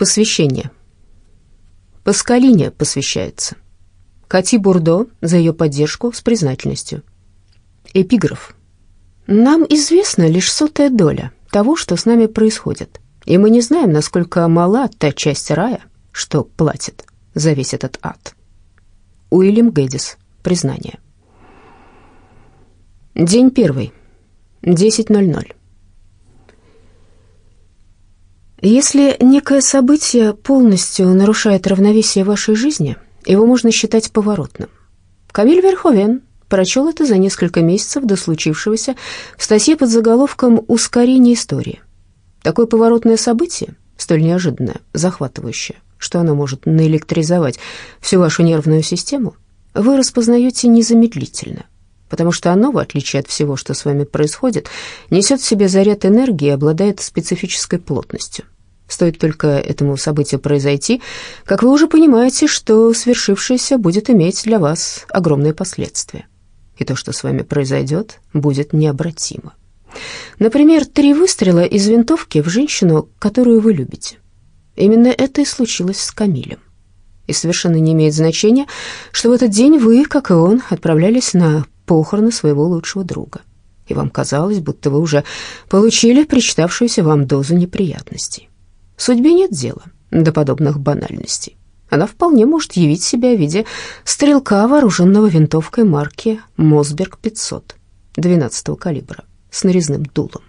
Посвящение. Паскалине посвящается. Кати Бурдо за ее поддержку с признательностью. Эпиграф. Нам известна лишь сотая доля того, что с нами происходит, и мы не знаем, насколько мала та часть рая, что платит за весь этот ад. Уильям Гэддис. Признание. День первый. 10.00. Если некое событие полностью нарушает равновесие вашей жизни, его можно считать поворотным. Камиль Верховен прочел это за несколько месяцев до случившегося в статье под заголовком «Ускорение истории». Такое поворотное событие, столь неожиданное, захватывающее, что оно может наэлектризовать всю вашу нервную систему, вы распознаете незамедлительно, потому что оно, в отличие от всего, что с вами происходит, несет в себе заряд энергии и обладает специфической плотностью. Стоит только этому событию произойти, как вы уже понимаете, что свершившееся будет иметь для вас огромные последствия. И то, что с вами произойдет, будет необратимо. Например, три выстрела из винтовки в женщину, которую вы любите. Именно это и случилось с Камилем. И совершенно не имеет значения, что в этот день вы, как и он, отправлялись на похороны своего лучшего друга. И вам казалось, будто вы уже получили причитавшуюся вам дозу неприятностей. Судьбе нет дела до подобных банальностей. Она вполне может явить себя в виде стрелка, вооруженного винтовкой марки «Мосберг-500» 12-го калибра с нарезным дулом.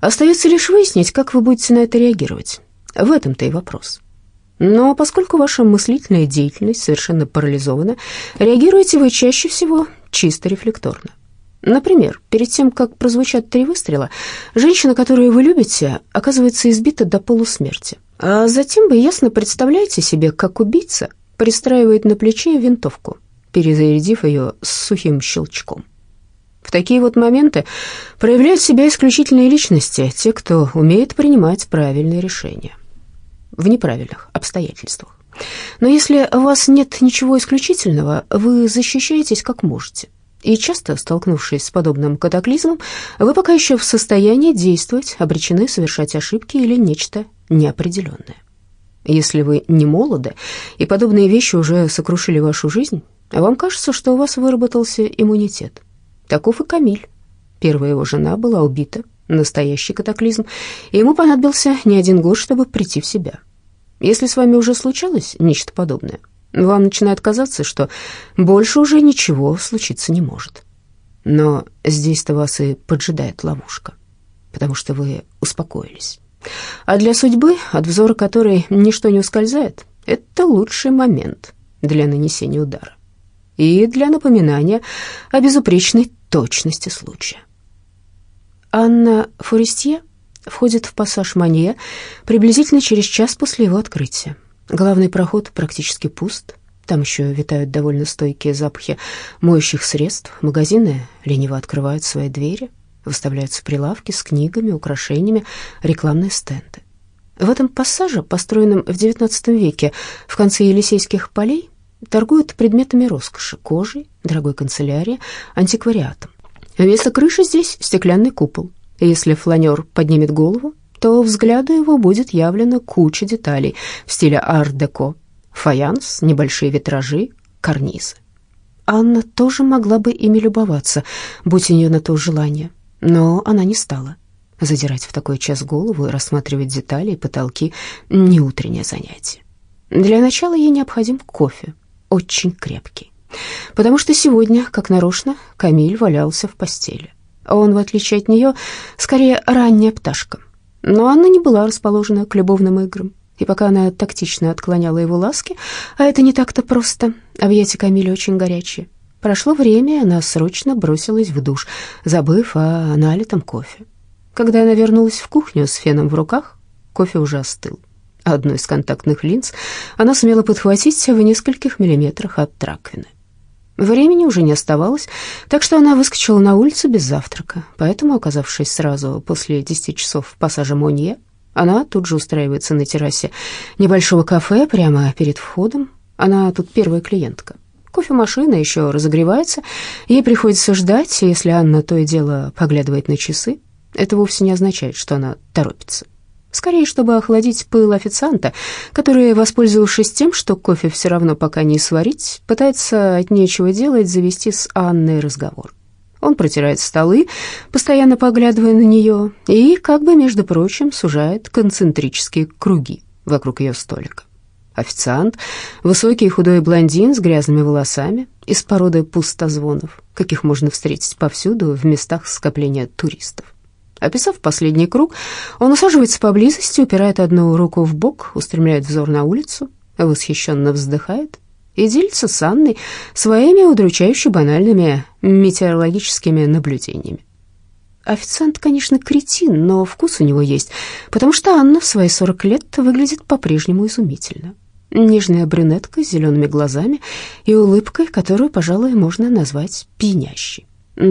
Остается лишь выяснить, как вы будете на это реагировать. В этом-то и вопрос. Но поскольку ваша мыслительная деятельность совершенно парализована, реагируете вы чаще всего чисто рефлекторно. Например, перед тем, как прозвучат три выстрела, женщина, которую вы любите, оказывается избита до полусмерти. А затем вы ясно представляете себе, как убийца пристраивает на плече винтовку, перезарядив ее с сухим щелчком. В такие вот моменты проявляют себя исключительные личности, те, кто умеет принимать правильные решения в неправильных обстоятельствах. Но если у вас нет ничего исключительного, вы защищаетесь как можете и часто, столкнувшись с подобным катаклизмом, вы пока еще в состоянии действовать, обречены совершать ошибки или нечто неопределенное. Если вы не молоды, и подобные вещи уже сокрушили вашу жизнь, вам кажется, что у вас выработался иммунитет. Таков и Камиль. Первая его жена была убита, настоящий катаклизм, и ему понадобился не один год, чтобы прийти в себя. Если с вами уже случалось нечто подобное – вам начинает казаться, что больше уже ничего случиться не может. Но здесь-то вас и поджидает ловушка, потому что вы успокоились. А для судьбы, от взора которой ничто не ускользает, это лучший момент для нанесения удара и для напоминания о безупречной точности случая. Анна Форестье входит в пассаж Манье приблизительно через час после его открытия. Главный проход практически пуст. Там еще витают довольно стойкие запахи моющих средств. Магазины лениво открывают свои двери. Выставляются прилавки с книгами, украшениями, рекламные стенды. В этом пассаже, построенном в XIX веке в конце Елисейских полей, торгуют предметами роскоши, кожей, дорогой канцелярией, антиквариатом. Вместо крыши здесь стеклянный купол. Если фланер поднимет голову, то взгляду его будет явлена куча деталей в стиле ар-деко. Фаянс, небольшие витражи, карнизы. Анна тоже могла бы ими любоваться, будь у нее на то желание, но она не стала. Задирать в такой час голову и рассматривать детали и потолки — не утреннее занятие. Для начала ей необходим кофе, очень крепкий, потому что сегодня, как нарочно, Камиль валялся в постели. Он, в отличие от нее, скорее ранняя пташка — но Анна не была расположена к любовным играм. И пока она тактично отклоняла его ласки, а это не так-то просто, объятия Камиля очень горячие, прошло время, и она срочно бросилась в душ, забыв о налитом кофе. Когда она вернулась в кухню с феном в руках, кофе уже остыл. Одну из контактных линз она сумела подхватить в нескольких миллиметрах от раковины. Времени уже не оставалось, так что она выскочила на улицу без завтрака. Поэтому, оказавшись сразу после десяти часов в пассаже Монье, она тут же устраивается на террасе небольшого кафе прямо перед входом. Она тут первая клиентка. Кофемашина еще разогревается, ей приходится ждать, если Анна то и дело поглядывает на часы. Это вовсе не означает, что она торопится. Скорее, чтобы охладить пыл официанта, который, воспользовавшись тем, что кофе все равно пока не сварить, пытается от нечего делать завести с Анной разговор. Он протирает столы, постоянно поглядывая на нее, и, как бы, между прочим, сужает концентрические круги вокруг ее столика. Официант, высокий худой блондин с грязными волосами, из породы пустозвонов, каких можно встретить повсюду в местах скопления туристов. Описав последний круг, он усаживается поблизости, упирает одну руку в бок, устремляет взор на улицу, восхищенно вздыхает и делится с Анной своими удручающе банальными метеорологическими наблюдениями. Официант, конечно, кретин, но вкус у него есть, потому что Анна в свои 40 лет выглядит по-прежнему изумительно. Нежная брюнетка с зелеными глазами и улыбкой, которую, пожалуй, можно назвать пьянящей.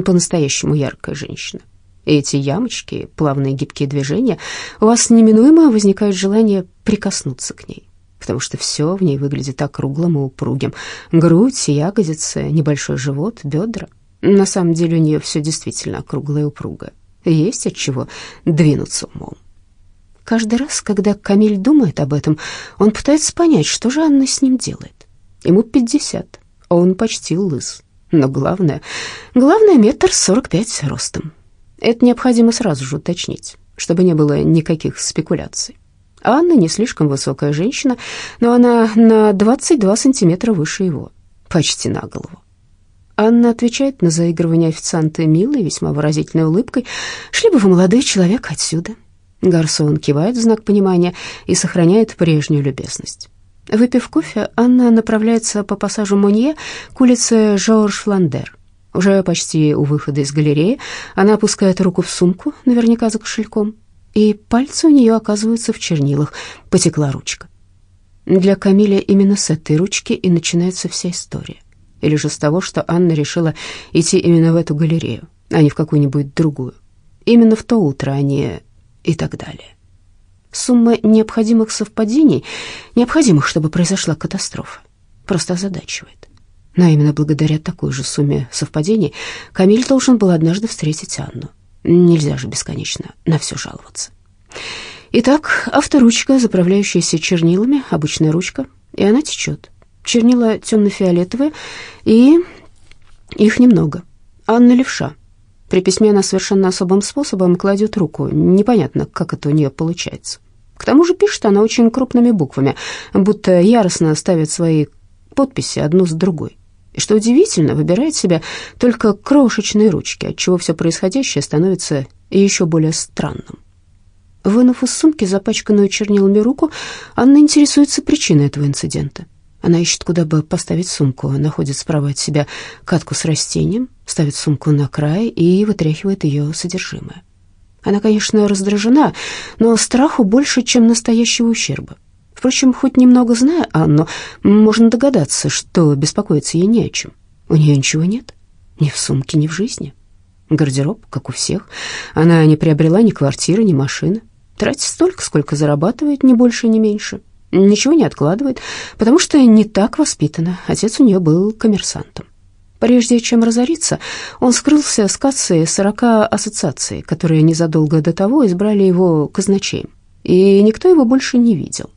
По-настоящему яркая женщина эти ямочки, плавные гибкие движения, у вас неминуемо возникает желание прикоснуться к ней, потому что все в ней выглядит округлым и упругим. Грудь, ягодицы, небольшой живот, бедра. На самом деле у нее все действительно округлое и упругое. Есть от чего двинуться умом. Каждый раз, когда Камиль думает об этом, он пытается понять, что же Анна с ним делает. Ему пятьдесят, а он почти лыс. Но главное, главное метр сорок пять ростом. Это необходимо сразу же уточнить, чтобы не было никаких спекуляций. Анна не слишком высокая женщина, но она на 22 сантиметра выше его, почти на голову. Анна отвечает на заигрывание официанта милой, весьма выразительной улыбкой. «Шли бы вы, молодой человек, отсюда». Гарсон кивает в знак понимания и сохраняет прежнюю любезность. Выпив кофе, Анна направляется по пассажу Монье к улице Жорж Фландер. Уже почти у выхода из галереи она опускает руку в сумку, наверняка за кошельком, и пальцы у нее оказываются в чернилах, потекла ручка. Для Камиля именно с этой ручки и начинается вся история. Или же с того, что Анна решила идти именно в эту галерею, а не в какую-нибудь другую. Именно в то утро, а не и так далее. Сумма необходимых совпадений, необходимых, чтобы произошла катастрофа, просто озадачивает. Но именно благодаря такой же сумме совпадений Камиль должен был однажды встретить Анну. Нельзя же бесконечно на все жаловаться. Итак, авторучка, заправляющаяся чернилами, обычная ручка, и она течет. Чернила темно-фиолетовые, и их немного. Анна левша. При письме она совершенно особым способом кладет руку. Непонятно, как это у нее получается. К тому же пишет она очень крупными буквами, будто яростно ставит свои подписи одну с другой. И что удивительно, выбирает себе только крошечные ручки, отчего все происходящее становится еще более странным. Вынув из сумки запачканную чернилами руку, Анна интересуется причиной этого инцидента. Она ищет, куда бы поставить сумку, находит справа от себя катку с растением, ставит сумку на край и вытряхивает ее содержимое. Она, конечно, раздражена, но страху больше, чем настоящего ущерба. Впрочем, хоть немного зная Анну, можно догадаться, что беспокоиться ей не о чем. У нее ничего нет, ни в сумке, ни в жизни. Гардероб, как у всех. Она не приобрела ни квартиры, ни машины. Тратит столько, сколько зарабатывает, ни больше, ни меньше. Ничего не откладывает, потому что не так воспитана. Отец у нее был коммерсантом. Прежде чем разориться, он скрылся с кассы сорока ассоциаций, которые незадолго до того избрали его казначеем, и никто его больше не видел.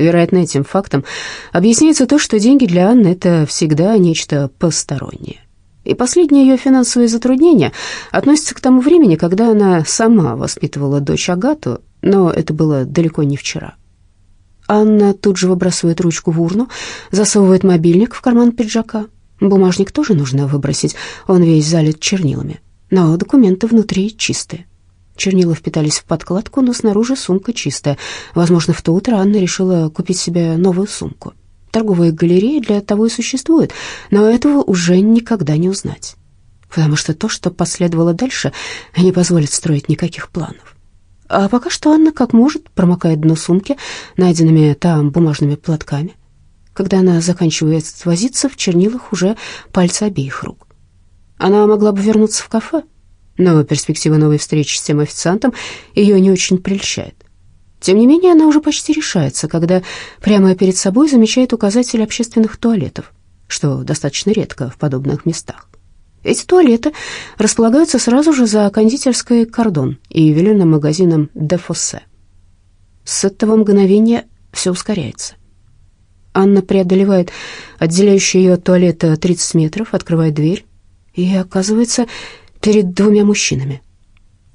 Вероятно, этим фактом объясняется то, что деньги для Анны – это всегда нечто постороннее. И последние ее финансовые затруднения относятся к тому времени, когда она сама воспитывала дочь Агату, но это было далеко не вчера. Анна тут же выбрасывает ручку в урну, засовывает мобильник в карман пиджака. Бумажник тоже нужно выбросить, он весь залит чернилами, но документы внутри чистые. Чернила впитались в подкладку, но снаружи сумка чистая. Возможно, в то утро Анна решила купить себе новую сумку. Торговая галерея для того и существует, но этого уже никогда не узнать. Потому что то, что последовало дальше, не позволит строить никаких планов. А пока что Анна как может промокает дно сумки найденными там бумажными платками. Когда она заканчивает возиться, в чернилах уже пальцы обеих рук. Она могла бы вернуться в кафе, но перспектива новой встречи с тем официантом ее не очень прельщает. Тем не менее, она уже почти решается, когда прямо перед собой замечает указатель общественных туалетов, что достаточно редко в подобных местах. Эти туалеты располагаются сразу же за кондитерской «Кордон» и ювелирным магазином «Де Фоссе». С этого мгновения все ускоряется. Анна преодолевает отделяющую ее от туалета 30 метров, открывает дверь и оказывается перед двумя мужчинами.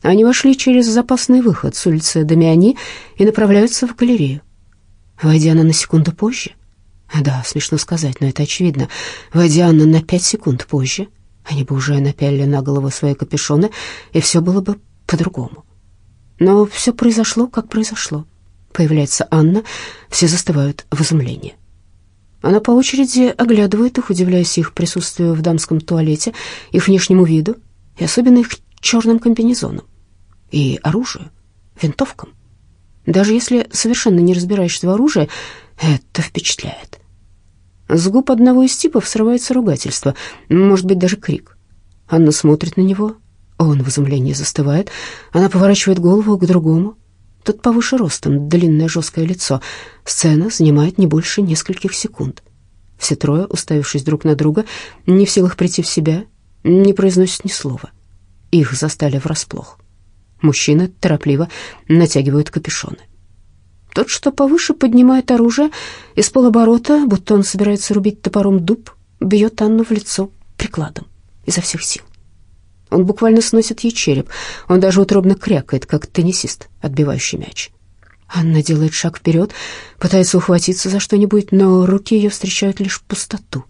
Они вошли через запасный выход с улицы Дамиани и направляются в галерею. Войдя она на секунду позже, да, смешно сказать, но это очевидно, войдя она на пять секунд позже, они бы уже напялили на голову свои капюшоны, и все было бы по-другому. Но все произошло, как произошло. Появляется Анна, все застывают в изумлении. Она по очереди оглядывает их, удивляясь их присутствию в дамском туалете, их внешнему виду и особенно их черным комбинезоном и оружию, винтовкам. Даже если совершенно не разбираешься в оружии, это впечатляет. С губ одного из типов срывается ругательство, может быть, даже крик. Анна смотрит на него, он в изумлении застывает, она поворачивает голову к другому. Тот повыше ростом, длинное жесткое лицо. Сцена занимает не больше нескольких секунд. Все трое, уставившись друг на друга, не в силах прийти в себя, не произносят ни слова. Их застали врасплох. Мужчины торопливо натягивают капюшоны. Тот, что повыше, поднимает оружие и с полоборота, будто он собирается рубить топором дуб, бьет Анну в лицо прикладом изо всех сил. Он буквально сносит ей череп, он даже утробно крякает, как теннисист, отбивающий мяч. Анна делает шаг вперед, пытается ухватиться за что-нибудь, но руки ее встречают лишь пустоту.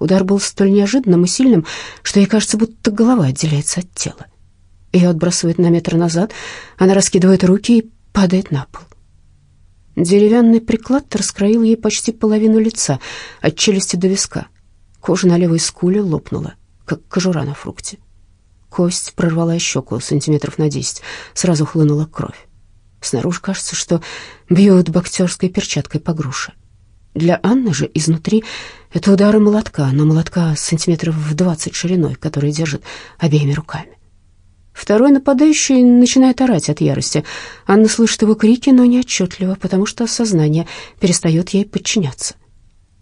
Удар был столь неожиданным и сильным, что ей кажется, будто голова отделяется от тела. Ее отбрасывает на метр назад, она раскидывает руки и падает на пол. Деревянный приклад раскроил ей почти половину лица, от челюсти до виска. Кожа на левой скуле лопнула, как кожура на фрукте. Кость прорвала щеку сантиметров на десять, сразу хлынула кровь. Снаружи кажется, что бьют боксерской перчаткой по груше. Для Анны же изнутри это удары молотка, но молотка сантиметров в двадцать шириной, который держит обеими руками. Второй нападающий начинает орать от ярости. Анна слышит его крики, но не отчетливо, потому что сознание перестает ей подчиняться.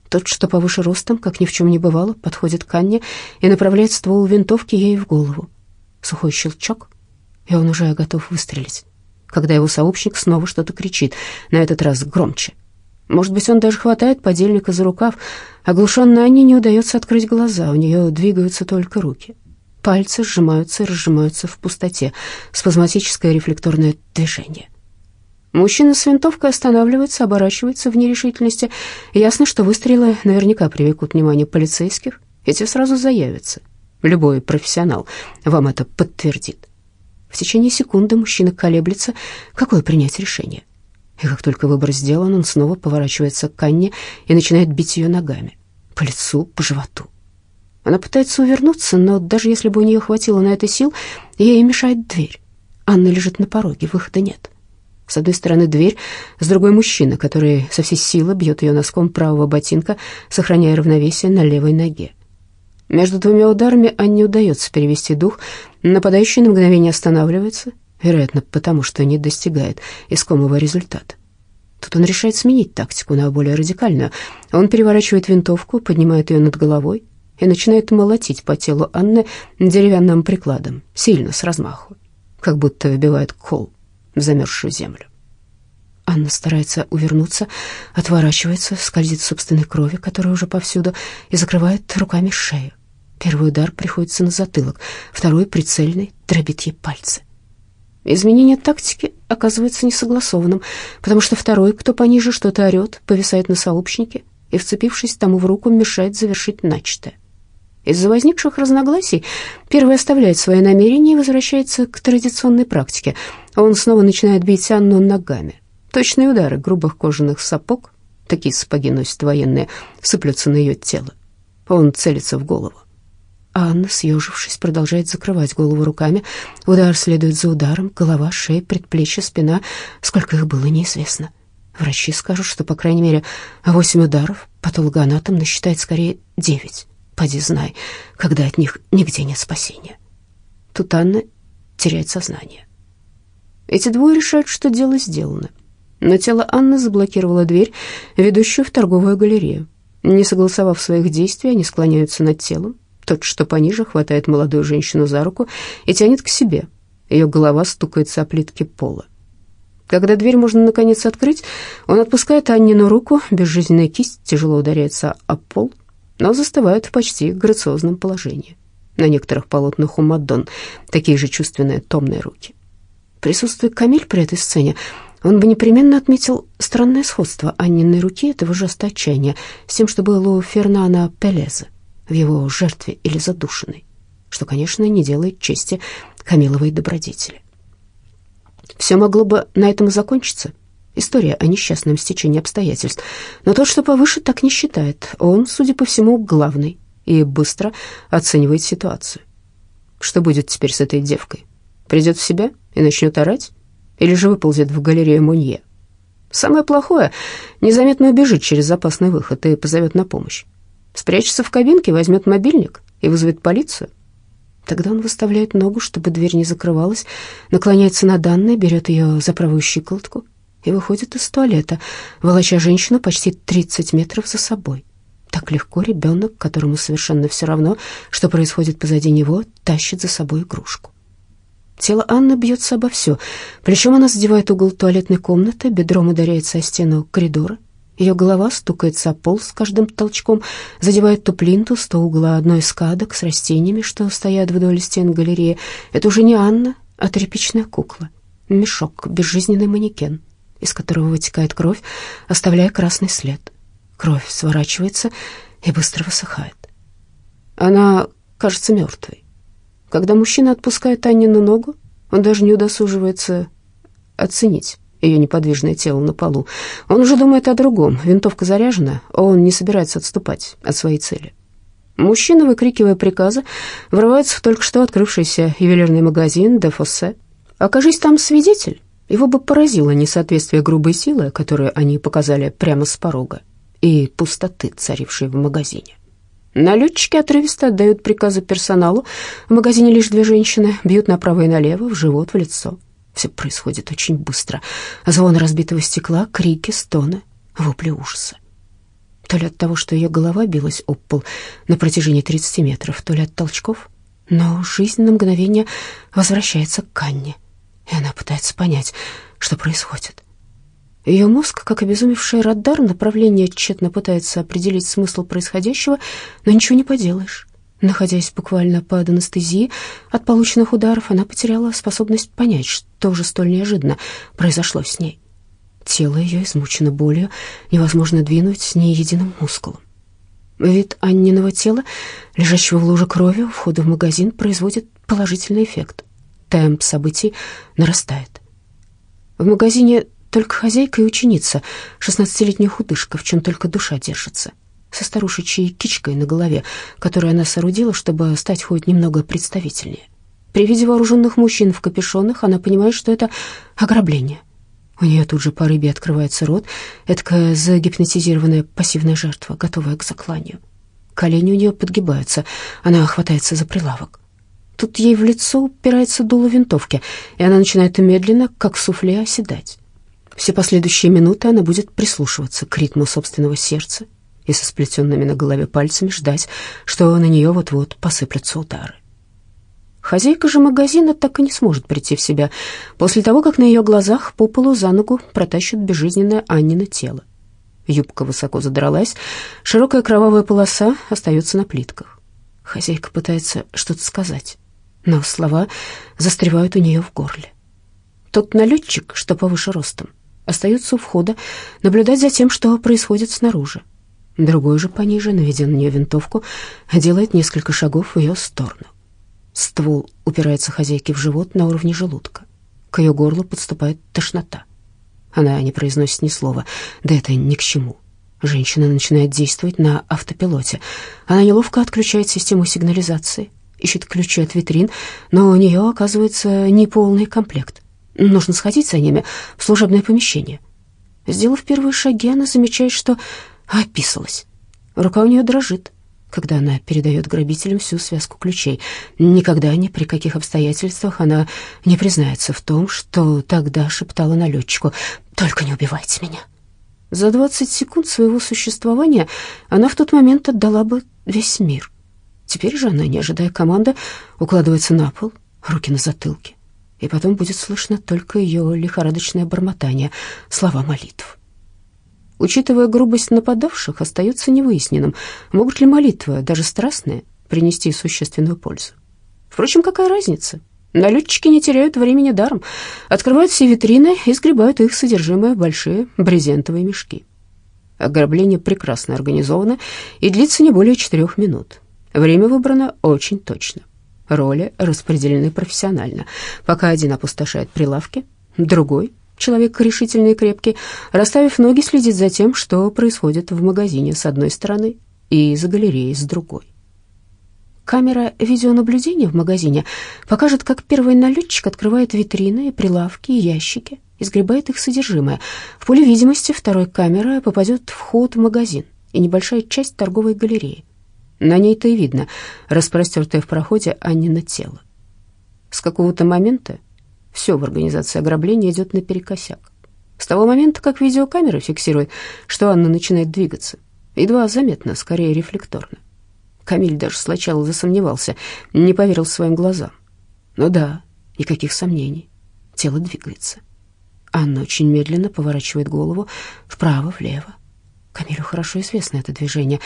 Тот, что повыше ростом, как ни в чем не бывало, подходит к Анне и направляет ствол винтовки ей в голову. Сухой щелчок, и он уже готов выстрелить, когда его сообщник снова что-то кричит, на этот раз громче. Может быть, он даже хватает подельника за рукав. Оглушенной Анне не удается открыть глаза, у нее двигаются только руки. Пальцы сжимаются и разжимаются в пустоте. Спазматическое рефлекторное движение. Мужчина с винтовкой останавливается, оборачивается в нерешительности. Ясно, что выстрелы наверняка привлекут внимание полицейских, и те сразу заявятся. Любой профессионал вам это подтвердит. В течение секунды мужчина колеблется, какое принять решение. И как только выбор сделан, он снова поворачивается к Анне и начинает бить ее ногами. По лицу, по животу. Она пытается увернуться, но даже если бы у нее хватило на это сил, ей мешает дверь. Анна лежит на пороге, выхода нет. С одной стороны дверь, с другой мужчина, который со всей силы бьет ее носком правого ботинка, сохраняя равновесие на левой ноге. Между двумя ударами Анне удается перевести дух. Нападающий на мгновение останавливается, вероятно, потому что не достигает искомого результата. Тут он решает сменить тактику на более радикальную. Он переворачивает винтовку, поднимает ее над головой и начинает молотить по телу Анны деревянным прикладом, сильно, с размаху, как будто вбивает кол в замерзшую землю. Анна старается увернуться, отворачивается, скользит собственной крови, которая уже повсюду, и закрывает руками шею. Первый удар приходится на затылок, второй, прицельный, дробит ей пальцы. Изменение тактики оказывается несогласованным, потому что второй, кто пониже, что-то орет, повисает на сообщнике и, вцепившись тому в руку, мешает завершить начатое. Из-за возникших разногласий первый оставляет свои намерения и возвращается к традиционной практике. Он снова начинает бить Анну ногами. Точные удары грубых кожаных сапог, такие сапоги носят военные, сыплются на ее тело. Он целится в голову. Анна, съежившись, продолжает закрывать голову руками. Удар следует за ударом, голова, шея, предплечье, спина. Сколько их было, неизвестно. Врачи скажут, что, по крайней мере, восемь ударов, патологоанатом насчитает скорее девять. Поди знай, когда от них нигде нет спасения. Тут Анна теряет сознание. Эти двое решают, что дело сделано. Но тело Анны заблокировало дверь, ведущую в торговую галерею. Не согласовав своих действий, они склоняются над телом, тот, что пониже, хватает молодую женщину за руку и тянет к себе. Ее голова стукается о плитки пола. Когда дверь можно наконец открыть, он отпускает Аннину руку, безжизненная кисть тяжело ударяется о пол, но застывает в почти грациозном положении. На некоторых полотнах у Мадон такие же чувственные томные руки. Присутствует Камиль при этой сцене, он бы непременно отметил странное сходство Анниной руки этого жеста отчаяния с тем, что было у Фернана Пелеза в его жертве или задушенной, что, конечно, не делает чести Камиловой добродетели. Все могло бы на этом и закончиться. История о несчастном стечении обстоятельств. Но тот, что повыше, так не считает. Он, судя по всему, главный и быстро оценивает ситуацию. Что будет теперь с этой девкой? Придет в себя и начнет орать? Или же выползет в галерею Мунье? Самое плохое — незаметно убежит через запасный выход и позовет на помощь. Спрячется в кабинке, возьмет мобильник и вызовет полицию. Тогда он выставляет ногу, чтобы дверь не закрывалась, наклоняется над Анной, берет ее за правую щиколотку и выходит из туалета, волоча женщину почти 30 метров за собой. Так легко ребенок, которому совершенно все равно, что происходит позади него, тащит за собой игрушку. Тело Анны бьется обо все. Плечом она задевает угол туалетной комнаты, бедром ударяется о стену коридора. Ее голова стукается о пол с каждым толчком, задевает то плинтус, то угла одной из кадок с растениями, что стоят вдоль стен галереи. Это уже не Анна, а тряпичная кукла. Мешок, безжизненный манекен, из которого вытекает кровь, оставляя красный след. Кровь сворачивается и быстро высыхает. Она кажется мертвой. Когда мужчина отпускает Аннину ногу, он даже не удосуживается оценить ее неподвижное тело на полу. Он уже думает о другом. Винтовка заряжена, а он не собирается отступать от своей цели. Мужчина, выкрикивая приказы, врывается в только что открывшийся ювелирный магазин «Де Фоссе». Окажись там свидетель, его бы поразило несоответствие грубой силы, которую они показали прямо с порога, и пустоты, царившей в магазине. Налетчики отрывисто отдают приказы персоналу. В магазине лишь две женщины бьют направо и налево, в живот, в лицо. Все происходит очень быстро. Звон разбитого стекла, крики, стоны, вопли ужаса. То ли от того, что ее голова билась об пол на протяжении 30 метров, то ли от толчков. Но жизнь на мгновение возвращается к Канне, и она пытается понять, что происходит. Ее мозг, как обезумевший радар, направление тщетно пытается определить смысл происходящего, но ничего не поделаешь. Находясь буквально под анестезией от полученных ударов, она потеряла способность понять, что же столь неожиданно произошло с ней. Тело ее измучено болью, невозможно двинуть ни единым мускулом. Вид Анниного тела, лежащего в луже крови у входа в магазин, производит положительный эффект. Темп событий нарастает. В магазине только хозяйка и ученица, шестнадцатилетняя худышка, в чем только душа держится со старушечьей кичкой на голове, которую она соорудила, чтобы стать хоть немного представительнее. При виде вооруженных мужчин в капюшонах она понимает, что это ограбление. У нее тут же по рыбе открывается рот, эдакая загипнотизированная пассивная жертва, готовая к закланию. Колени у нее подгибаются, она хватается за прилавок. Тут ей в лицо упирается дуло винтовки, и она начинает медленно, как суфле, оседать. Все последующие минуты она будет прислушиваться к ритму собственного сердца и со сплетенными на голове пальцами ждать, что на нее вот-вот посыплются удары. Хозяйка же магазина так и не сможет прийти в себя после того, как на ее глазах по полу за ногу протащит безжизненное Аннино тело. Юбка высоко задралась, широкая кровавая полоса остается на плитках. Хозяйка пытается что-то сказать, но слова застревают у нее в горле. Тот налетчик, что повыше ростом, остается у входа, наблюдать за тем, что происходит снаружи. Другой же пониже, наведя на нее винтовку, делает несколько шагов в ее сторону. Ствол упирается хозяйке в живот на уровне желудка. К ее горлу подступает тошнота. Она не произносит ни слова, да это ни к чему. Женщина начинает действовать на автопилоте. Она неловко отключает систему сигнализации, ищет ключи от витрин, но у нее оказывается неполный комплект. Нужно сходить за ними в служебное помещение. Сделав первые шаги, она замечает, что описалась. Рука у нее дрожит, когда она передает грабителям всю связку ключей. Никогда ни при каких обстоятельствах она не признается в том, что тогда шептала налетчику «Только не убивайте меня». За двадцать секунд своего существования она в тот момент отдала бы весь мир. Теперь же она, не ожидая команды, укладывается на пол, руки на затылке. и потом будет слышно только ее лихорадочное бормотание, слова молитв. Учитывая грубость нападавших, остается невыясненным, могут ли молитвы, даже страстные, принести существенную пользу. Впрочем, какая разница? Налетчики не теряют времени даром, открывают все витрины и сгребают их содержимое в большие брезентовые мешки. Ограбление прекрасно организовано и длится не более четырех минут. Время выбрано очень точно. Роли распределены профессионально. Пока один опустошает прилавки, другой, человек решительный и крепкий, расставив ноги, следит за тем, что происходит в магазине с одной стороны и за галереей с другой. Камера видеонаблюдения в магазине покажет, как первый налетчик открывает витрины, прилавки и ящики, и сгребает их содержимое. В поле видимости второй камеры попадет вход в магазин и небольшая часть торговой галереи. На ней-то и видно распростертое в проходе Аннина тело. С какого-то момента все в организации ограбления идет наперекосяк. С того момента, как видеокамера фиксирует, что Анна начинает двигаться, едва заметно, скорее рефлекторно. Камиль даже сначала засомневался, не поверил своим глазам. Ну да, никаких сомнений. Тело двигается. Анна очень медленно поворачивает голову вправо-влево. Камилю хорошо известно это движение.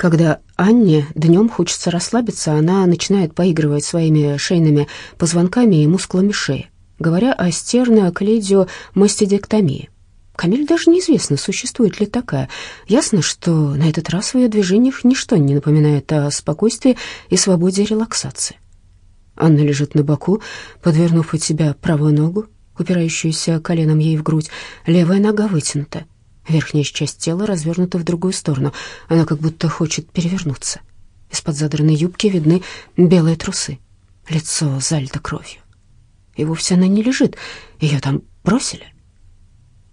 Когда Анне днем хочется расслабиться, она начинает поигрывать своими шейными позвонками и мускулами шеи, говоря о стернокледиомастидектомии. Камиль даже неизвестно, существует ли такая. Ясно, что на этот раз в ее движениях ничто не напоминает о спокойствии и свободе релаксации. Анна лежит на боку, подвернув под себя правую ногу, упирающуюся коленом ей в грудь. Левая нога вытянута. Верхняя часть тела развернута в другую сторону. Она как будто хочет перевернуться. Из-под задранной юбки видны белые трусы. Лицо залито кровью. И вовсе она не лежит. Ее там бросили.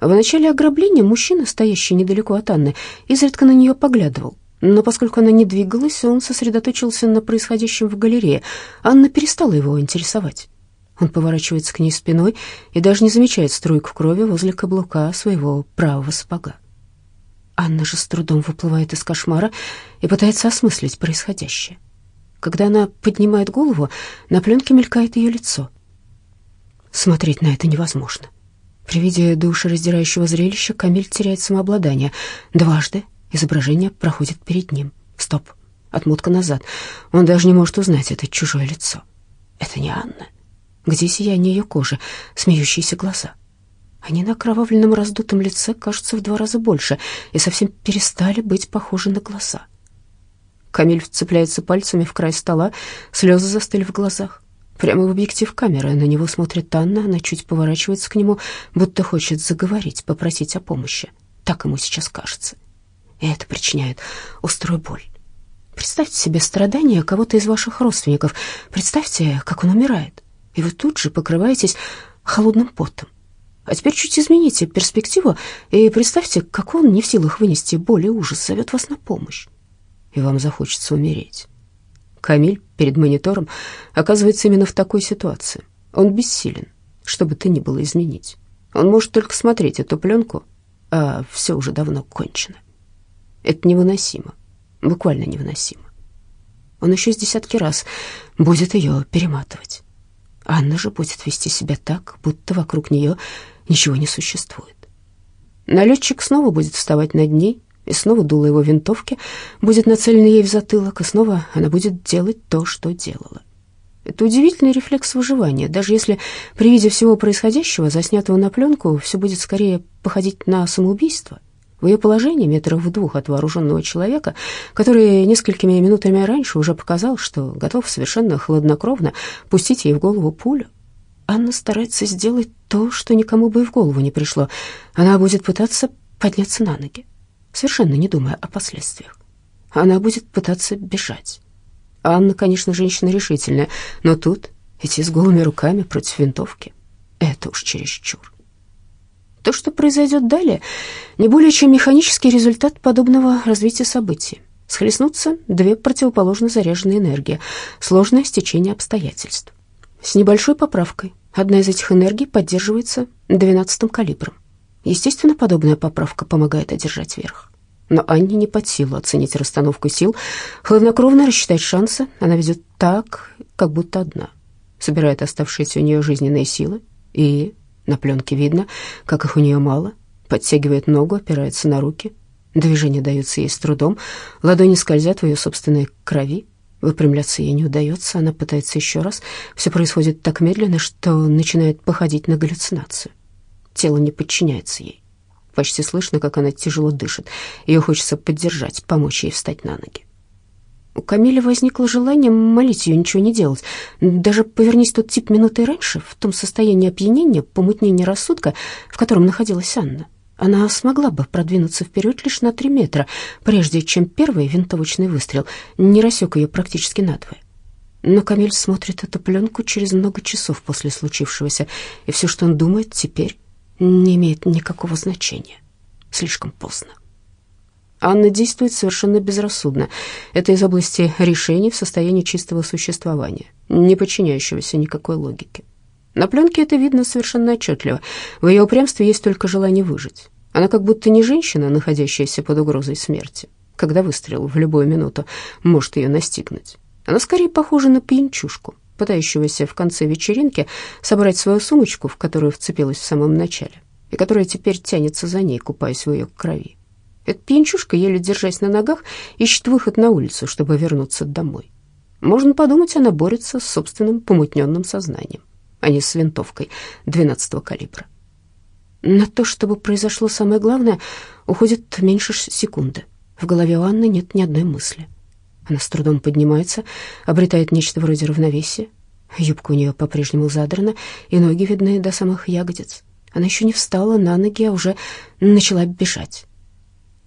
В начале ограбления мужчина, стоящий недалеко от Анны, изредка на нее поглядывал. Но поскольку она не двигалась, он сосредоточился на происходящем в галерее. Анна перестала его интересовать. Он поворачивается к ней спиной и даже не замечает струйку крови возле каблука своего правого сапога. Анна же с трудом выплывает из кошмара и пытается осмыслить происходящее. Когда она поднимает голову, на пленке мелькает ее лицо. Смотреть на это невозможно. При виде душераздирающего зрелища Камиль теряет самообладание. Дважды изображение проходит перед ним. Стоп. Отмотка назад. Он даже не может узнать это чужое лицо. Это не Анна. Где сияние ее кожи, смеющиеся глаза? Они на кровавленном раздутом лице кажутся в два раза больше и совсем перестали быть похожи на глаза. Камиль вцепляется пальцами в край стола, слезы застыли в глазах. Прямо в объектив камеры на него смотрит Анна, она чуть поворачивается к нему, будто хочет заговорить, попросить о помощи. Так ему сейчас кажется. И это причиняет острую боль. Представьте себе страдания кого-то из ваших родственников. Представьте, как он умирает и вы тут же покрываетесь холодным потом. А теперь чуть измените перспективу и представьте, как он не в силах вынести боль и ужас, зовет вас на помощь, и вам захочется умереть. Камиль перед монитором оказывается именно в такой ситуации. Он бессилен, что бы то ни было изменить. Он может только смотреть эту пленку, а все уже давно кончено. Это невыносимо, буквально невыносимо. Он еще с десятки раз будет ее перематывать. Анна же будет вести себя так, будто вокруг нее ничего не существует. Налетчик снова будет вставать над ней, и снова дуло его винтовки будет нацелено ей в затылок, и снова она будет делать то, что делала. Это удивительный рефлекс выживания. Даже если при виде всего происходящего, заснятого на пленку, все будет скорее походить на самоубийство, в ее положении, метрах в двух от вооруженного человека, который несколькими минутами раньше уже показал, что готов совершенно хладнокровно пустить ей в голову пулю, Анна старается сделать то, что никому бы и в голову не пришло. Она будет пытаться подняться на ноги, совершенно не думая о последствиях. Она будет пытаться бежать. Анна, конечно, женщина решительная, но тут идти с голыми руками против винтовки — это уж чересчур. То, что произойдет далее, не более чем механический результат подобного развития событий. Схлестнутся две противоположно заряженные энергии, сложное стечение обстоятельств. С небольшой поправкой одна из этих энергий поддерживается 12-м калибром. Естественно, подобная поправка помогает одержать верх. Но Анне не под силу оценить расстановку сил, хладнокровно рассчитать шансы, она ведет так, как будто одна. собирает оставшиеся у нее жизненные силы, и на пленке видно, как их у нее мало, подтягивает ногу, опирается на руки. Движения даются ей с трудом, ладони скользят в ее собственной крови, Выпрямляться ей не удается, она пытается еще раз. Все происходит так медленно, что начинает походить на галлюцинацию. Тело не подчиняется ей. Почти слышно, как она тяжело дышит. Ее хочется поддержать, помочь ей встать на ноги. У Камиля возникло желание молить ее ничего не делать. Даже повернись тот тип минуты раньше, в том состоянии опьянения, помутнения рассудка, в котором находилась Анна. Она смогла бы продвинуться вперед лишь на три метра, прежде чем первый винтовочный выстрел не рассек ее практически надвое. Но Камиль смотрит эту пленку через много часов после случившегося, и все, что он думает теперь, не имеет никакого значения. Слишком поздно. Анна действует совершенно безрассудно. Это из области решений в состоянии чистого существования, не подчиняющегося никакой логике. На пленке это видно совершенно отчетливо. В ее упрямстве есть только желание выжить. Она как будто не женщина, находящаяся под угрозой смерти, когда выстрел в любую минуту может ее настигнуть. Она скорее похожа на пьянчушку, пытающегося в конце вечеринки собрать свою сумочку, в которую вцепилась в самом начале, и которая теперь тянется за ней, купаясь в ее крови. Эта пьянчушка, еле держась на ногах, ищет выход на улицу, чтобы вернуться домой. Можно подумать, она борется с собственным помутненным сознанием а не с винтовкой 12-го калибра. На то, чтобы произошло самое главное, уходит меньше секунды. В голове у Анны нет ни одной мысли. Она с трудом поднимается, обретает нечто вроде равновесия. Юбка у нее по-прежнему задрана, и ноги видны до самых ягодиц. Она еще не встала на ноги, а уже начала бежать.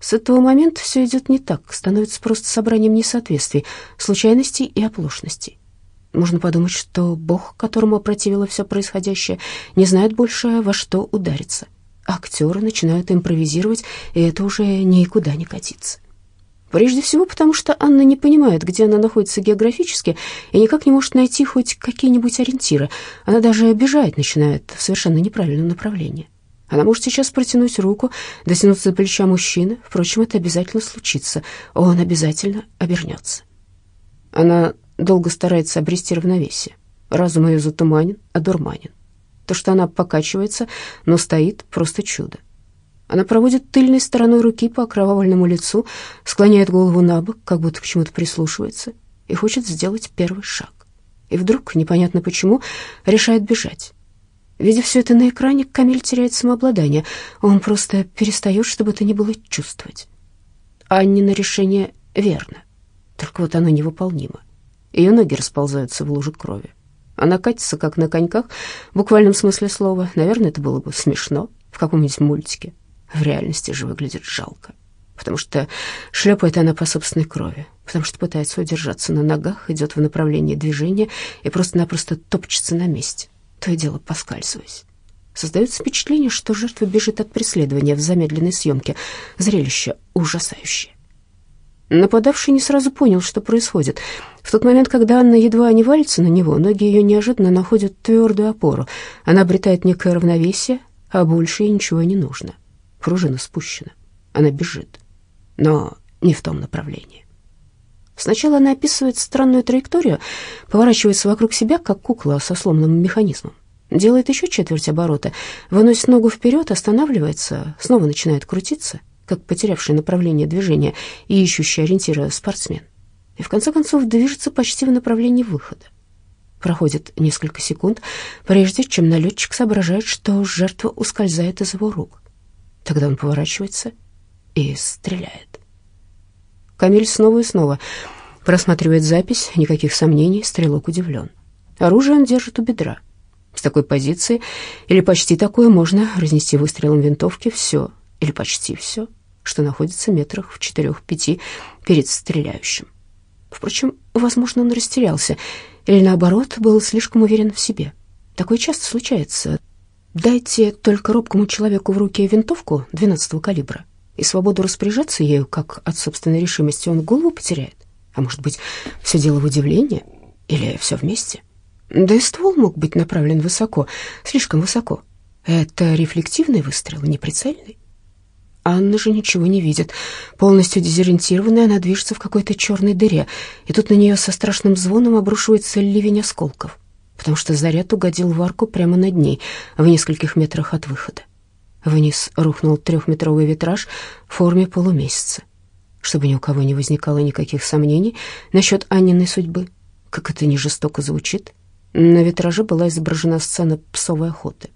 С этого момента все идет не так, становится просто собранием несоответствий, случайностей и оплошностей. Можно подумать, что Бог, которому опротивило все происходящее, не знает больше, во что удариться. Актеры начинают импровизировать, и это уже никуда не катится. Прежде всего потому, что Анна не понимает, где она находится географически, и никак не может найти хоть какие-нибудь ориентиры. Она даже бежать начинает в совершенно неправильном направлении. Она может сейчас протянуть руку, дотянуться до плеча мужчины. Впрочем, это обязательно случится. Он обязательно обернется. Она долго старается обрести равновесие. Разум ее затуманен, одурманен. То, что она покачивается, но стоит, просто чудо. Она проводит тыльной стороной руки по окровавленному лицу, склоняет голову на бок, как будто к чему-то прислушивается, и хочет сделать первый шаг. И вдруг, непонятно почему, решает бежать. Видя все это на экране, Камиль теряет самообладание. Он просто перестает, чтобы это не было чувствовать. Аннина решение верно, только вот оно невыполнимо. Ее ноги расползаются в луже крови. Она катится, как на коньках, в буквальном смысле слова. Наверное, это было бы смешно в каком-нибудь мультике. В реальности же выглядит жалко, потому что шлепает она по собственной крови, потому что пытается удержаться на ногах, идет в направлении движения и просто-напросто топчется на месте, то и дело поскальзываясь. Создается впечатление, что жертва бежит от преследования в замедленной съемке. Зрелище ужасающее. Нападавший не сразу понял, что происходит. В тот момент, когда Анна едва не валится на него, ноги ее неожиданно находят твердую опору. Она обретает некое равновесие, а больше ей ничего не нужно. Пружина спущена. Она бежит, но не в том направлении. Сначала она описывает странную траекторию, поворачивается вокруг себя, как кукла со сломанным механизмом. Делает еще четверть оборота, выносит ногу вперед, останавливается, снова начинает крутиться — как потерявший направление движения и ищущий ориентира спортсмен. И в конце концов движется почти в направлении выхода. Проходит несколько секунд, прежде чем налетчик соображает, что жертва ускользает из его рук. Тогда он поворачивается и стреляет. Камиль снова и снова просматривает запись, никаких сомнений, стрелок удивлен. Оружие он держит у бедра. С такой позиции, или почти такой, можно разнести выстрелом винтовки все, или почти все что находится метрах в четырех-пяти перед стреляющим. Впрочем, возможно, он растерялся или, наоборот, был слишком уверен в себе. Такое часто случается. Дайте только робкому человеку в руки винтовку 12-го калибра, и свободу распоряжаться ею, как от собственной решимости, он голову потеряет. А может быть, все дело в удивлении или все вместе? Да и ствол мог быть направлен высоко, слишком высоко. Это рефлективный выстрел, не прицельный. Анна же ничего не видит. Полностью дезориентированная, она движется в какой-то черной дыре, и тут на нее со страшным звоном обрушивается ливень осколков. потому что заряд угодил в арку прямо над ней, в нескольких метрах от выхода. Вниз рухнул трехметровый витраж в форме полумесяца. Чтобы ни у кого не возникало никаких сомнений насчет Анниной судьбы, как это не жестоко звучит, на витраже была изображена сцена псовой охоты.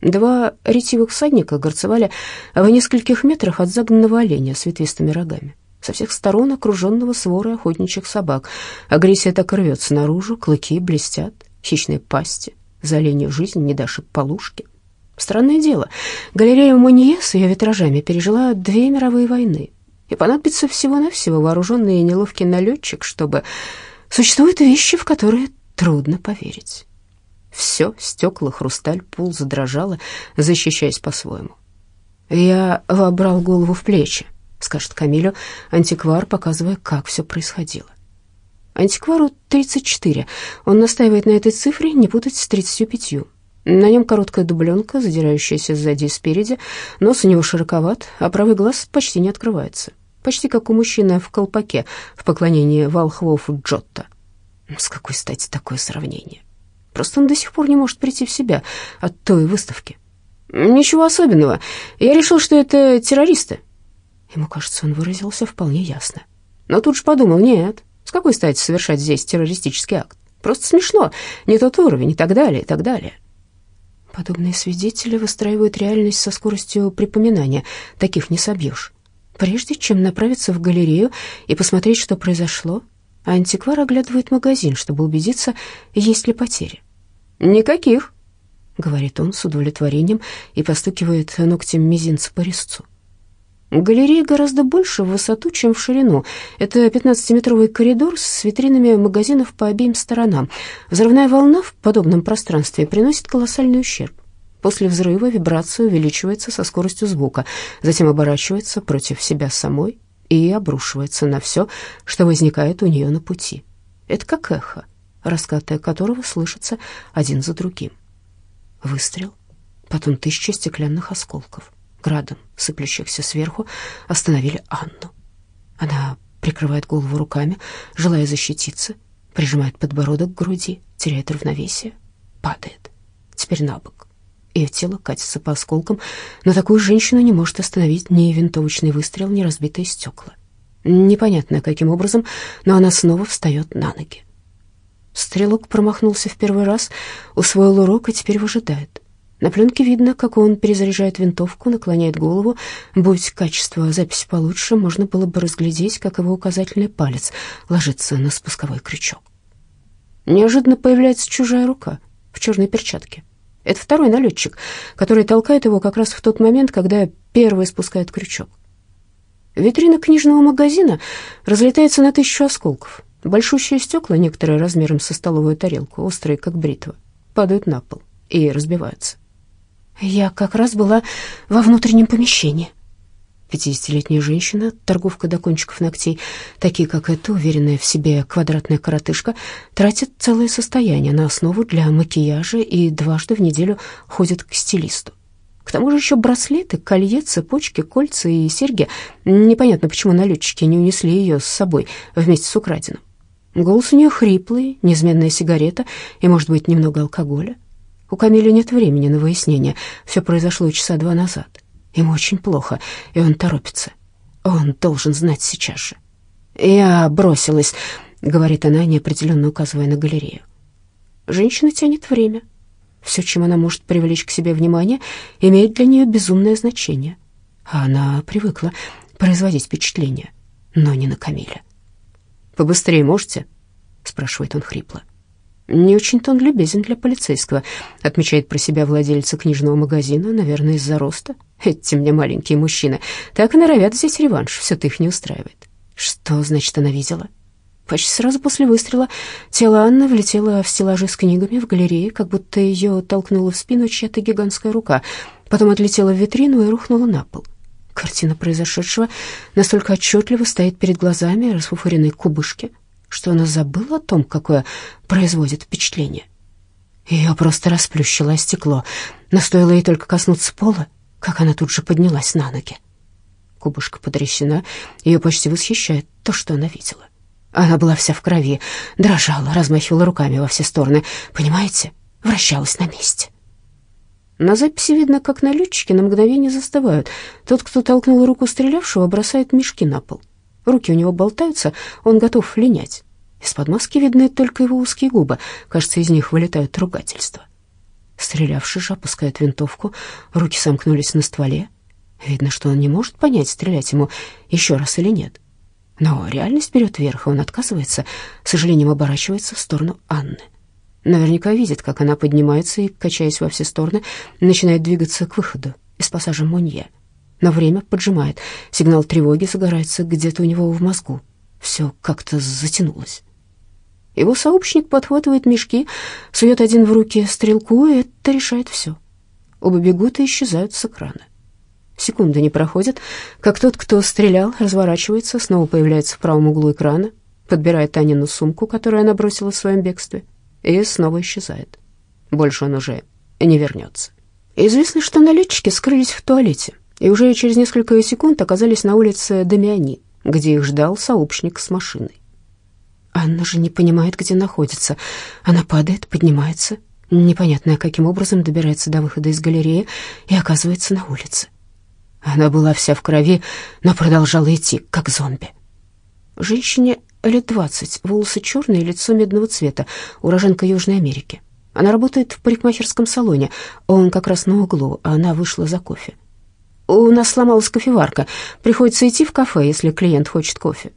Два ретивых всадника горцевали в нескольких метрах от загнанного оленя с ветвистыми рогами, со всех сторон окруженного сворой охотничьих собак. Агрессия так рвется наружу, клыки блестят, хищные пасти, за оленью жизнь не дашь полушки. Странное дело, галерея Монье с ее витражами пережила две мировые войны, и понадобится всего-навсего вооруженный и неловкий налетчик, чтобы... Существуют вещи, в которые трудно поверить. Все, стекла, хрусталь, пул задрожало, защищаясь по-своему. «Я вобрал голову в плечи», — скажет Камилю антиквар, показывая, как все происходило. Антиквару 34. Он настаивает на этой цифре, не путать с 35. На нем короткая дубленка, задирающаяся сзади и спереди, нос у него широковат, а правый глаз почти не открывается. Почти как у мужчины в колпаке в поклонении волхвов Джотто. С какой стати такое сравнение? Просто он до сих пор не может прийти в себя от той выставки. Ничего особенного. Я решил, что это террористы. Ему кажется, он выразился вполне ясно. Но тут же подумал, нет, с какой стати совершать здесь террористический акт? Просто смешно, не тот уровень и так далее, и так далее. Подобные свидетели выстраивают реальность со скоростью припоминания, таких не собьешь. Прежде чем направиться в галерею и посмотреть, что произошло, антиквар оглядывает магазин, чтобы убедиться, есть ли потери. «Никаких», — говорит он с удовлетворением и постукивает ногтем мизинца по резцу. Галерея гораздо больше в высоту, чем в ширину. Это 15-метровый коридор с витринами магазинов по обеим сторонам. Взрывная волна в подобном пространстве приносит колоссальный ущерб. После взрыва вибрация увеличивается со скоростью звука, затем оборачивается против себя самой и обрушивается на все, что возникает у нее на пути. Это как эхо, раскаты которого слышатся один за другим. Выстрел, потом тысяча стеклянных осколков, градом сыплющихся сверху, остановили Анну. Она прикрывает голову руками, желая защититься, прижимает подбородок к груди, теряет равновесие, падает, теперь на бок ее тело катится по осколкам, но такую женщину не может остановить ни винтовочный выстрел, ни разбитые стекла. Непонятно, каким образом, но она снова встает на ноги. Стрелок промахнулся в первый раз, усвоил урок и теперь выжидает. На пленке видно, как он перезаряжает винтовку, наклоняет голову. Будь качество записи получше, можно было бы разглядеть, как его указательный палец ложится на спусковой крючок. Неожиданно появляется чужая рука в черной перчатке. Это второй налетчик, который толкает его как раз в тот момент, когда первый спускает крючок. Витрина книжного магазина разлетается на тысячу осколков. Большущие стекла, некоторые размером со столовую тарелку, острые, как бритва, падают на пол и разбиваются. Я как раз была во внутреннем помещении. Пятидесятилетняя женщина, торговка до кончиков ногтей, такие как эта, уверенная в себе квадратная коротышка, тратит целое состояние на основу для макияжа и дважды в неделю ходит к стилисту. К тому же еще браслеты, колье, цепочки, кольца и серьги. Непонятно, почему налетчики не унесли ее с собой вместе с украденным. Голос у нее хриплый, неизменная сигарета и, может быть, немного алкоголя. У Камиля нет времени на выяснение. Все произошло часа два назад. Ему очень плохо, и он торопится. Он должен знать сейчас же. «Я бросилась», — говорит она, неопределенно указывая на галерею. Женщина тянет время. Все, чем она может привлечь к себе внимание, имеет для нее безумное значение. А она привыкла производить впечатление, но не на Камиля. «Побыстрее можете?» — спрашивает он хрипло. Не очень-то он любезен для полицейского, отмечает про себя владельца книжного магазина, наверное, из-за роста. Эти мне маленькие мужчины так и норовят взять реванш, все-то их не устраивает. Что, значит, она видела? Почти сразу после выстрела тело Анны влетело в стеллажи с книгами в галерее, как будто ее толкнула в спину чья-то гигантская рука. Потом отлетела в витрину и рухнула на пол. Картина произошедшего настолько отчетливо стоит перед глазами расфуфыренной кубышки — что она забыла о том, какое производит впечатление. Ее просто расплющило стекло, но стоило ей только коснуться пола, как она тут же поднялась на ноги. Кубышка потрясена, ее почти восхищает то, что она видела. Она была вся в крови, дрожала, размахивала руками во все стороны. Понимаете? Вращалась на месте. На записи видно, как налетчики на мгновение застывают. Тот, кто толкнул руку стрелявшего, бросает мешки на пол. Руки у него болтаются, он готов линять. Из-под маски видны только его узкие губы. Кажется, из них вылетают ругательства. Стрелявший же опускает винтовку, руки сомкнулись на стволе. Видно, что он не может понять, стрелять ему еще раз или нет. Но реальность берет верх, и он отказывается, с сожалением оборачивается в сторону Анны. Наверняка видит, как она поднимается и, качаясь во все стороны, начинает двигаться к выходу из пассажа Монье. Но время поджимает, сигнал тревоги загорается где-то у него в мозгу. Все как-то затянулось. Его сообщник подхватывает мешки, сует один в руки стрелку, и это решает все. Оба бегут и исчезают с экрана. Секунды не проходят, как тот, кто стрелял, разворачивается, снова появляется в правом углу экрана, подбирает Танину сумку, которую она бросила в своем бегстве, и снова исчезает. Больше он уже не вернется. Известно, что налетчики скрылись в туалете и уже через несколько секунд оказались на улице Дамиани, где их ждал сообщник с машиной. Анна же не понимает, где находится. Она падает, поднимается, непонятно каким образом добирается до выхода из галереи и оказывается на улице. Она была вся в крови, но продолжала идти, как зомби. Женщине лет двадцать, волосы черные, лицо медного цвета, уроженка Южной Америки. Она работает в парикмахерском салоне, он как раз на углу, а она вышла за кофе. «У нас сломалась кофеварка, приходится идти в кафе, если клиент хочет кофе».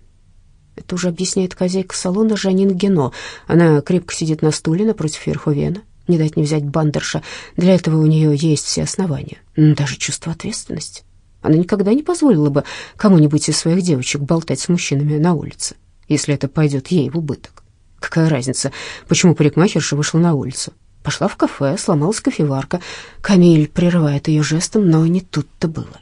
Это уже объясняет хозяйка салона Жанин Гено. Она крепко сидит на стуле напротив Верховена. Не дать не взять бандерша. Для этого у нее есть все основания, даже чувство ответственности. Она никогда не позволила бы кому-нибудь из своих девочек болтать с мужчинами на улице, если это пойдет ей в убыток. Какая разница, почему парикмахерша вышла на улицу? Пошла в кафе, сломалась кофеварка. Камиль прерывает ее жестом, но не тут-то было.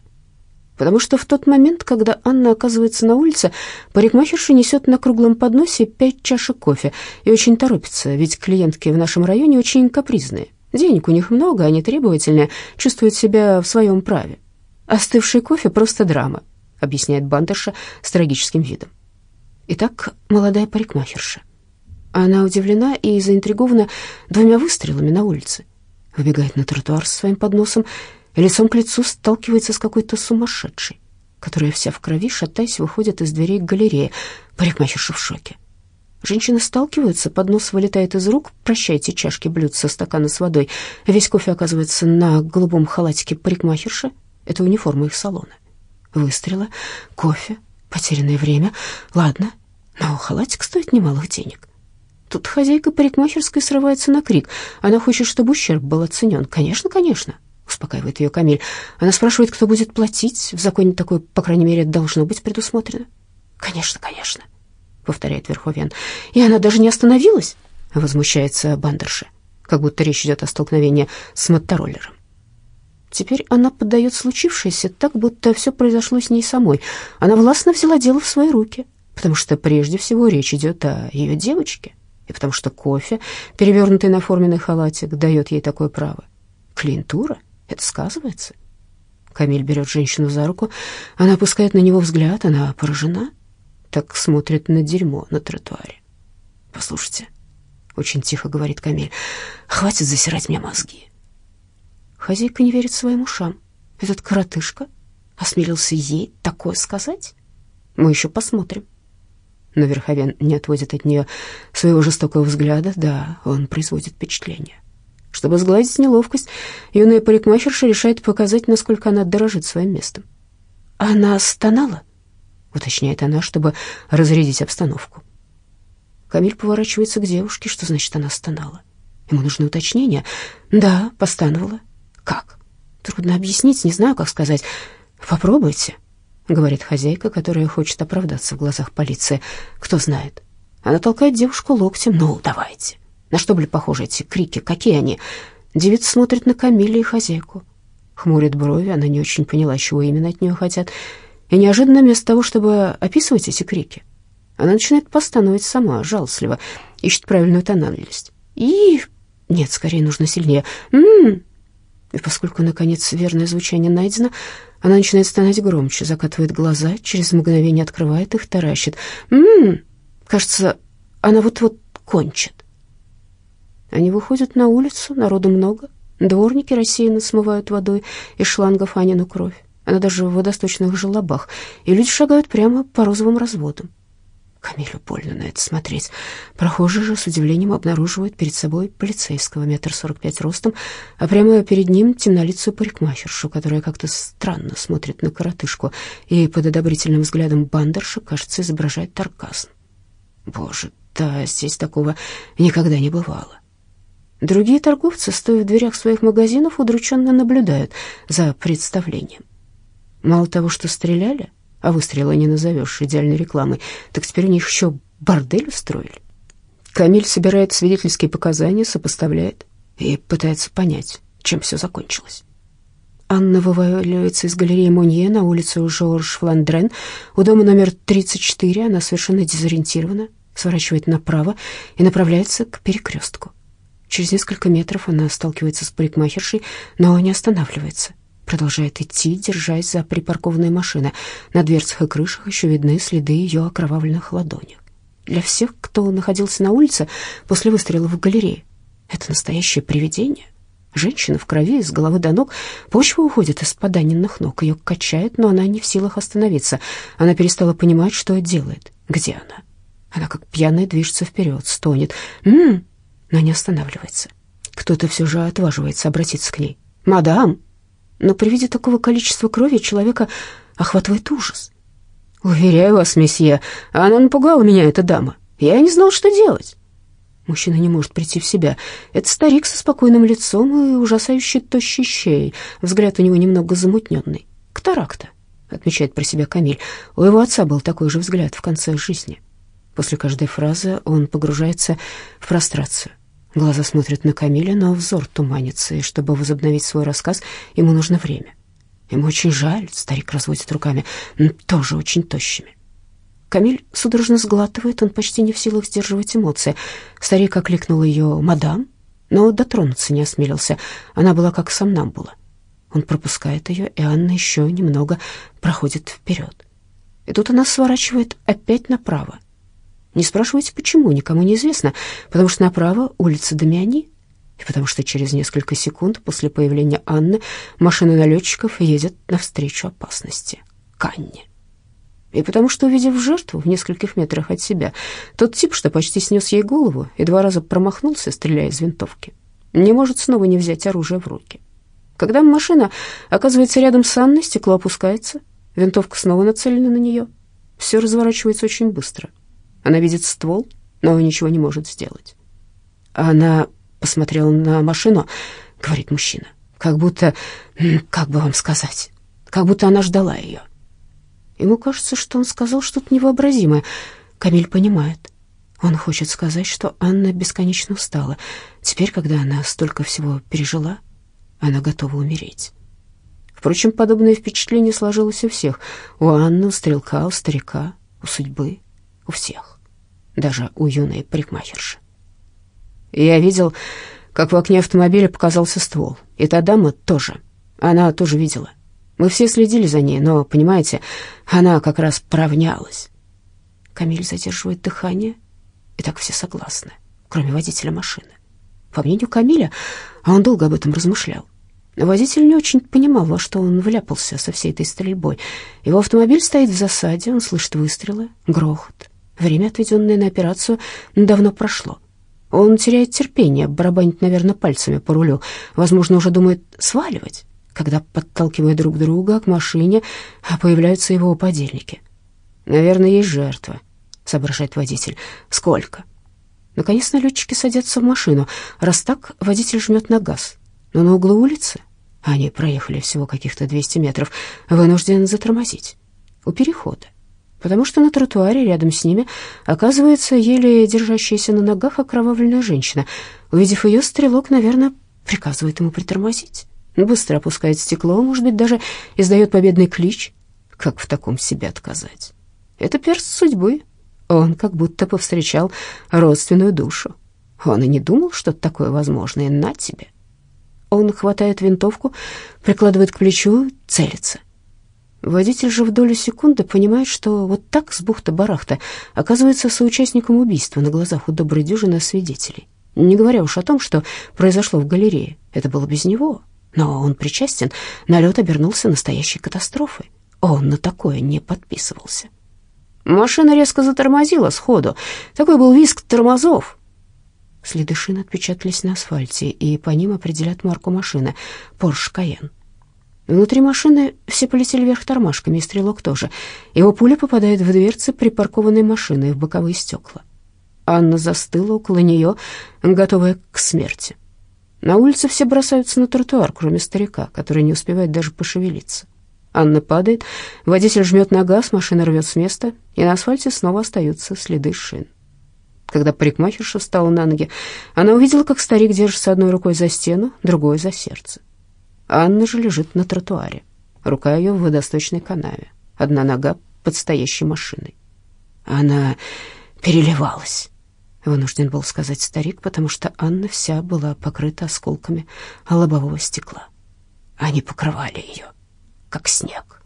Потому что в тот момент, когда Анна оказывается на улице, парикмахерша несет на круглом подносе пять чашек кофе и очень торопится, ведь клиентки в нашем районе очень капризные. Денег у них много, они требовательные, чувствуют себя в своем праве. Остывший кофе — просто драма, объясняет Бандерша с трагическим видом. Итак, молодая парикмахерша. Она удивлена и заинтригована двумя выстрелами на улице. Выбегает на тротуар со своим подносом, лицом к лицу сталкивается с какой-то сумасшедшей, которая вся в крови, шатаясь, выходит из дверей галереи. Парикмахерша в шоке. Женщины сталкиваются, поднос вылетает из рук, прощайте чашки блюдца, стаканы с водой. Весь кофе оказывается на голубом халатике парикмахерши, это униформа их салона. Выстрелы, кофе, потерянное время. Ладно, но халатик стоит немалых денег. Тут хозяйка парикмахерской срывается на крик. Она хочет, чтобы ущерб был оценен. Конечно, конечно, успокаивает ее Камиль. Она спрашивает, кто будет платить. В законе такое, по крайней мере, должно быть предусмотрено. Конечно, конечно, повторяет Верховен. И она даже не остановилась, возмущается Бандерша, как будто речь идет о столкновении с мотороллером. Теперь она поддает случившееся так, будто все произошло с ней самой. Она властно взяла дело в свои руки, потому что прежде всего речь идет о ее девочке, и потому что кофе, перевернутый на форменный халатик, дает ей такое право. Клиентура? Это сказывается. Камиль берет женщину за руку, она опускает на него взгляд, она поражена, так смотрит на дерьмо на тротуаре. «Послушайте», — очень тихо говорит Камиль, — «хватит засирать мне мозги. Хозяйка не верит своим ушам. Этот коротышка осмелился ей такое сказать? Мы еще посмотрим. Но Верховен не отводит от нее своего жестокого взгляда. Да, он производит впечатление. Чтобы сгладить неловкость, юная парикмахерша решает показать, насколько она дорожит своим местом. «Она стонала?» — уточняет она, чтобы разрядить обстановку. Камиль поворачивается к девушке. Что значит она стонала? Ему нужны уточнения. «Да, постановала. Как? Трудно объяснить, не знаю, как сказать. Попробуйте, говорит хозяйка, которая хочет оправдаться в глазах полиции. Кто знает. Она толкает девушку локтем. Ну, давайте. На что были похожи эти крики? Какие они? Девица смотрит на Камиля и хозяйку. Хмурит брови, она не очень поняла, чего именно от нее хотят. И неожиданно вместо того, чтобы описывать эти крики, она начинает постановить сама, жалостливо, ищет правильную тональность. И... Нет, скорее нужно сильнее. М-м, и поскольку, наконец, верное звучание найдено, она начинает стонать громче, закатывает глаза, через мгновение открывает их, таращит. «М-м-м!» Кажется, она вот-вот кончит. Они выходят на улицу, народу много. Дворники рассеянно смывают водой из шлангов Анину кровь. Она даже в водосточных желобах, и люди шагают прямо по розовым разводам. Камилю больно на это смотреть. Прохожий же с удивлением обнаруживает перед собой полицейского, метр сорок пять ростом, а прямо перед ним темнолицую парикмахершу, которая как-то странно смотрит на коротышку и под одобрительным взглядом бандерша, кажется, изображает тарказм. Боже, да здесь такого никогда не бывало. Другие торговцы, стоя в дверях своих магазинов, удрученно наблюдают за представлением. Мало того, что стреляли, а выстрела не назовешь идеальной рекламой, так теперь у них еще бордель устроили. Камиль собирает свидетельские показания, сопоставляет и пытается понять, чем все закончилось. Анна вываливается из галереи Монье на улицу Жорж Фландрен. У дома номер 34 она совершенно дезориентирована, сворачивает направо и направляется к перекрестку. Через несколько метров она сталкивается с парикмахершей, но не останавливается. Продолжает идти, держась за припаркованные машины. На дверцах и крышах еще видны следы ее окровавленных ладоней. Для всех, кто находился на улице после выстрела в галерее, это настоящее привидение. Женщина в крови, с головы до ног. Почва уходит из поданенных ног. Ее качает, но она не в силах остановиться. Она перестала понимать, что делает. Где она? Она как пьяная движется вперед, стонет. «М-м-м!» но не останавливается. Кто-то все же отваживается обратиться к ней. «Мадам!» Но при виде такого количества крови человека охватывает ужас. «Уверяю вас, месье, она напугала меня, эта дама. Я не знал, что делать». Мужчина не может прийти в себя. Это старик со спокойным лицом и ужасающей тощей щеей. Взгляд у него немного замутненный. «Катаракта», — отмечает про себя Камиль. У его отца был такой же взгляд в конце жизни. После каждой фразы он погружается в прострацию. Глаза смотрят на Камиля, но взор туманится, и чтобы возобновить свой рассказ, ему нужно время. Ему очень жаль, старик разводит руками, тоже очень тощими. Камиль судорожно сглатывает, он почти не в силах сдерживать эмоции. Старик окликнул ее «мадам», но дотронуться не осмелился. Она была как сомнамбула. Он пропускает ее, и Анна еще немного проходит вперед. И тут она сворачивает опять направо. Не спрашивайте, почему, никому не известно, потому что направо улица Дамиани, и потому что через несколько секунд после появления Анны машина налетчиков едет навстречу опасности к. И потому что, увидев жертву в нескольких метрах от себя, тот тип, что почти снес ей голову и два раза промахнулся, стреляя из винтовки, не может снова не взять оружие в руки. Когда машина оказывается рядом с Анной, стекло опускается, винтовка снова нацелена на нее. Все разворачивается очень быстро. Она видит ствол, но ничего не может сделать. Она посмотрела на машину, говорит мужчина, как будто, как бы вам сказать, как будто она ждала ее. Ему кажется, что он сказал что-то невообразимое. Камиль понимает. Он хочет сказать, что Анна бесконечно устала. Теперь, когда она столько всего пережила, она готова умереть. Впрочем, подобное впечатление сложилось у всех. У Анны, у стрелка, у старика, у судьбы, у всех даже у юной парикмахерши. Я видел, как в окне автомобиля показался ствол, и та дама тоже. Она тоже видела. Мы все следили за ней, но, понимаете, она как раз поравнялась. Камиль задерживает дыхание, и так все согласны, кроме водителя машины. По мнению Камиля, а он долго об этом размышлял, водитель не очень понимал, во что он вляпался со всей этой стрельбой. Его автомобиль стоит в засаде, он слышит выстрелы, грохот, Время, отведенное на операцию, давно прошло. Он теряет терпение, барабанит, наверное, пальцами по рулю. Возможно, уже думает сваливать, когда, подталкивая друг друга к машине, появляются его подельники. «Наверное, есть жертва», — соображает водитель. «Сколько?» Наконец налетчики садятся в машину. Раз так, водитель жмет на газ. Но на углу улицы, они проехали всего каких-то 200 метров, вынужден затормозить. У перехода потому что на тротуаре рядом с ними оказывается еле держащаяся на ногах окровавленная женщина. Увидев ее, стрелок, наверное, приказывает ему притормозить. Быстро опускает стекло, может быть, даже издает победный клич. Как в таком себе отказать? Это перст судьбы. Он как будто повстречал родственную душу. Он и не думал, что такое возможно, и на тебе. Он хватает винтовку, прикладывает к плечу, целится. Водитель же в долю секунды понимает, что вот так с бухты-барахта оказывается соучастником убийства на глазах у доброй дюжины свидетелей. Не говоря уж о том, что произошло в галерее. Это было без него. Но он причастен. Налет обернулся настоящей катастрофой. Он на такое не подписывался. Машина резко затормозила сходу. Такой был визг тормозов. Следы шин отпечатались на асфальте, и по ним определят марку машины — Porsche Cayenne. Внутри машины все полетели вверх тормашками, и стрелок тоже. Его пуля попадает в дверцы припаркованной машины и в боковые стекла. Анна застыла около нее, готовая к смерти. На улице все бросаются на тротуар, кроме старика, который не успевает даже пошевелиться. Анна падает, водитель жмет на газ, машина рвет с места, и на асфальте снова остаются следы шин. Когда парикмахерша встала на ноги, она увидела, как старик держится одной рукой за стену, другой за сердце. Анна же лежит на тротуаре, рука ее в водосточной канаве, одна нога под стоящей машиной. Она переливалась, вынужден был сказать старик, потому что Анна вся была покрыта осколками лобового стекла. Они покрывали ее как снег.